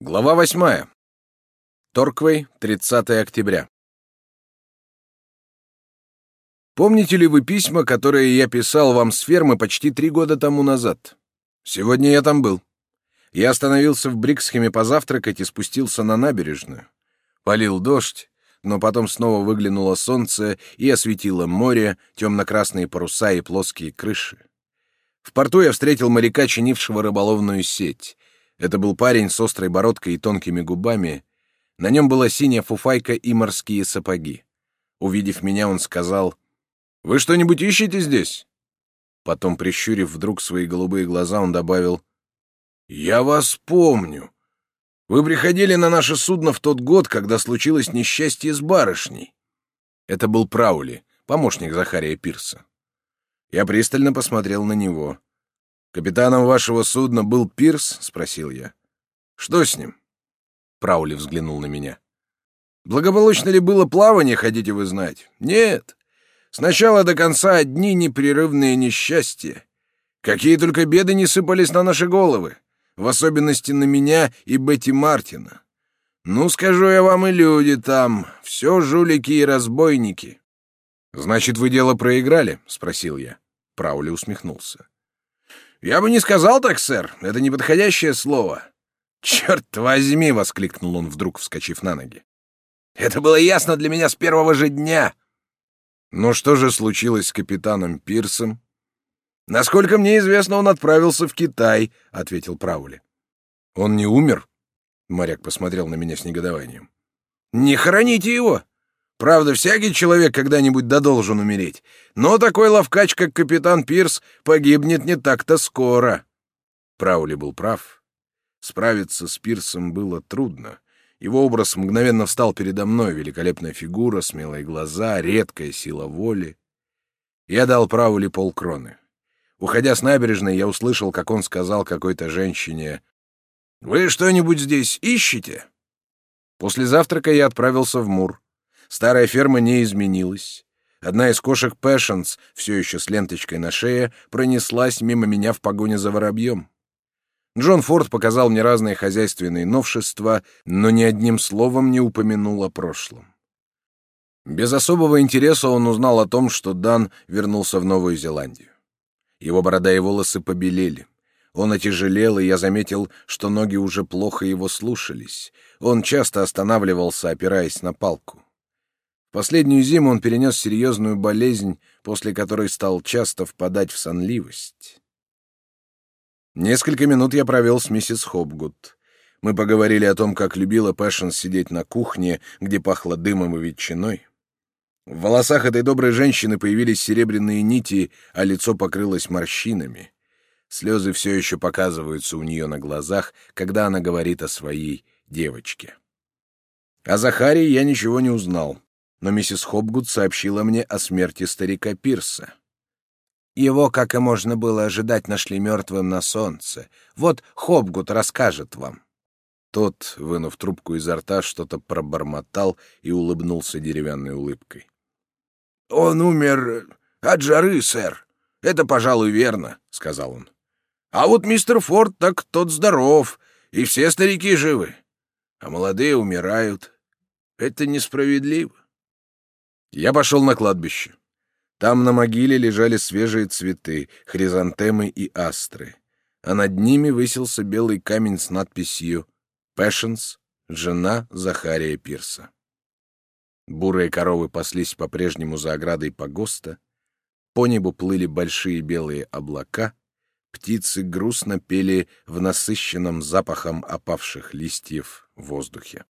Глава восьмая. Торквей, 30 октября. Помните ли вы письма, которые я писал вам с фермы почти три года тому назад? Сегодня я там был. Я остановился в Бриксхеме позавтракать и спустился на набережную. Полил дождь, но потом снова выглянуло солнце и осветило море, темно-красные паруса и плоские крыши. В порту я встретил моряка, чинившего рыболовную сеть. Это был парень с острой бородкой и тонкими губами. На нем была синяя фуфайка и морские сапоги. Увидев меня, он сказал, «Вы что-нибудь ищете здесь?» Потом, прищурив вдруг свои голубые глаза, он добавил, «Я вас помню. Вы приходили на наше судно в тот год, когда случилось несчастье с барышней». Это был Праули, помощник Захария Пирса. Я пристально посмотрел на него. «Капитаном вашего судна был Пирс?» — спросил я. «Что с ним?» Праули взглянул на меня. «Благополучно ли было плавание, хотите вы знать?» «Нет. С начала до конца одни непрерывные несчастья. Какие только беды не сыпались на наши головы, в особенности на меня и Бетти Мартина. Ну, скажу я вам, и люди там, все жулики и разбойники». «Значит, вы дело проиграли?» — спросил я. Праули усмехнулся. «Я бы не сказал так, сэр. Это неподходящее слово». «Черт возьми!» — воскликнул он, вдруг вскочив на ноги. «Это было ясно для меня с первого же дня». «Но что же случилось с капитаном Пирсом?» «Насколько мне известно, он отправился в Китай», — ответил Праули. «Он не умер?» — моряк посмотрел на меня с негодованием. «Не хороните его! Правда, всякий человек когда-нибудь да должен умереть. Но такой ловкач, как капитан Пирс, погибнет не так-то скоро. Праули был прав. Справиться с Пирсом было трудно. Его образ мгновенно встал передо мной. Великолепная фигура, смелые глаза, редкая сила воли. Я дал Праули полкроны. Уходя с набережной, я услышал, как он сказал какой-то женщине, «Вы что-нибудь здесь ищете?» После завтрака я отправился в Мур. Старая ферма не изменилась. Одна из кошек Пэшенс, все еще с ленточкой на шее, пронеслась мимо меня в погоне за воробьем. Джон Форд показал мне разные хозяйственные новшества, но ни одним словом не упомянул о прошлом. Без особого интереса он узнал о том, что Дан вернулся в Новую Зеландию. Его борода и волосы побелели. Он отяжелел, и я заметил, что ноги уже плохо его слушались. Он часто останавливался, опираясь на палку. Последнюю зиму он перенес серьезную болезнь, после которой стал часто впадать в сонливость. Несколько минут я провел с миссис Хопгуд. Мы поговорили о том, как любила Пэшен сидеть на кухне, где пахло дымом и ветчиной. В волосах этой доброй женщины появились серебряные нити, а лицо покрылось морщинами. Слезы все еще показываются у нее на глазах, когда она говорит о своей девочке. О Захарии я ничего не узнал но миссис Хопгуд сообщила мне о смерти старика Пирса. Его, как и можно было ожидать, нашли мертвым на солнце. Вот Хопгуд расскажет вам. Тот, вынув трубку изо рта, что-то пробормотал и улыбнулся деревянной улыбкой. — Он умер от жары, сэр. Это, пожалуй, верно, — сказал он. — А вот мистер Форд так тот здоров, и все старики живы. А молодые умирают. Это несправедливо. Я пошел на кладбище. Там на могиле лежали свежие цветы, хризантемы и астры, а над ними высился белый камень с надписью «Пэшенс, жена Захария Пирса». Бурые коровы паслись по-прежнему за оградой погоста, по небу плыли большие белые облака, птицы грустно пели в насыщенном запахом опавших листьев воздухе.